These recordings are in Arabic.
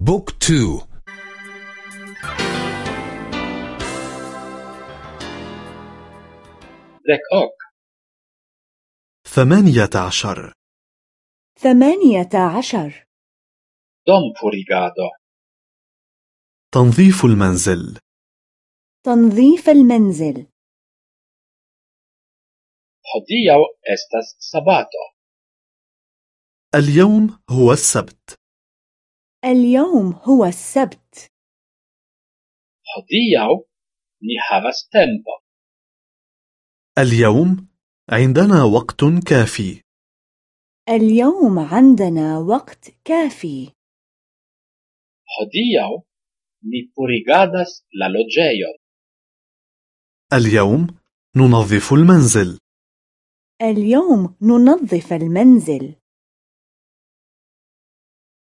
Book two. Dek ok. ثمانية عشر. ثمانية عشر. Dompurigado تنظيف المنزل. تنظيف المنزل. Hodiaŭ estas sabato. اليوم هو السبت. اليوم هو السبت. Hodiaŭ ni havas tempon اليوم عندنا وقت كافي. اليوم عندنا وقت كافي. Hodiaŭ ni purigadas la loĝejon اليوم ننظف المنزل. اليوم ننظف المنزل.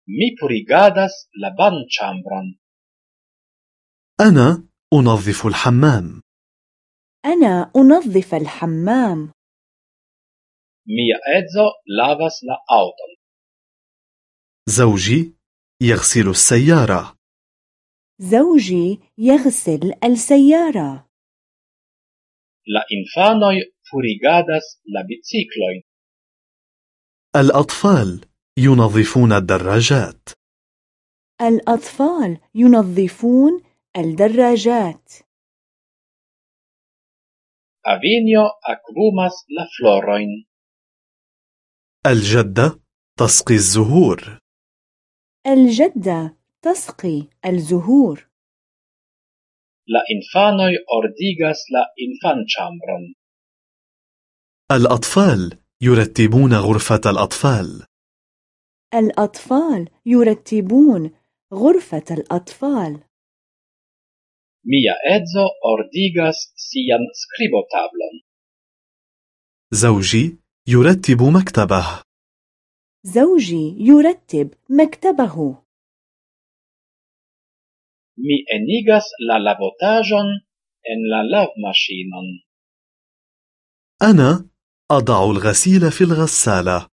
Mi purigadas la banĉambron أنا أنظف الحمام. أنا أنظف الحمام. Mia edzo lavas la aŭton زوجي يغسل السيارة. زوجي يغسل السيارة. La infanoj purigadas la biciklojn الأطفال ينظفون الدراجات. الأطفال ينظفون الدراجات. Avinjo akvumas la florojn الجدة تسقي الزهور. الجدة تسقي الزهور. La infanoj ordigas la infanĉambron الأطفال يرتبون غرفة الأطفال. الأطفال يرتبون غرفة الأطفال. Mia edzo ordigas sian skribotablon زوجي يرتب مكتبه زوجي يرتب مكتبه Mi enigas la lavotaĵon en la lavmaŝinon. أنا أضع الغسيل في الغسالة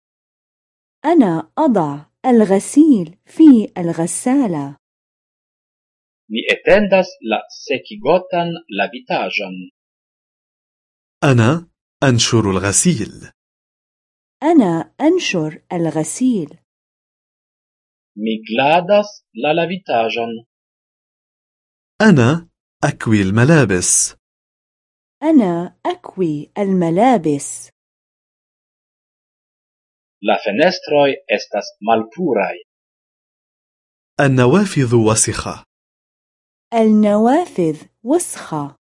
أنا أضع الغسيل في الغسالة. Mi etendas la sekigotan lavitaĵon. أنا أنشر الغسيل. أنا أنشر الغسيل. Mi gladas la lavitaĵon. أنا أكوي الملابس. أنا أكوي الملابس. La fenestroj estas malpuraj. النوافذ وسخة النوافذ وسخة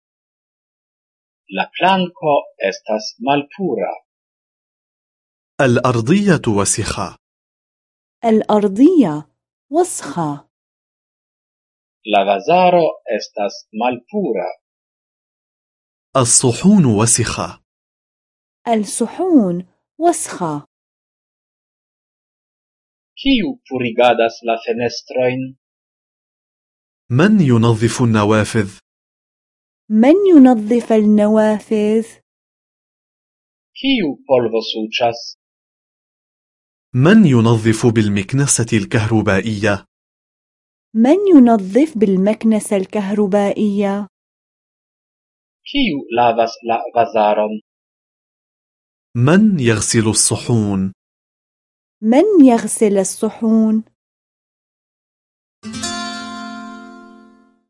La planko estas malpura. الأرضية وسخة الأرضية وسخة La vazaro estas malpura. الصحون وسخة الصحون وسخة Kiu purigadas la fenestrojn? من ينظف النوافذ؟ من ينظف النوافذ؟ Kiu polvosuĉas? من ينظف بالمكنسة الكهربائية؟ من ينظف بالمكنسة الكهربائية؟ Kiu lavas la vazaron? من يغسل الصحون؟ من يغسل الصحون؟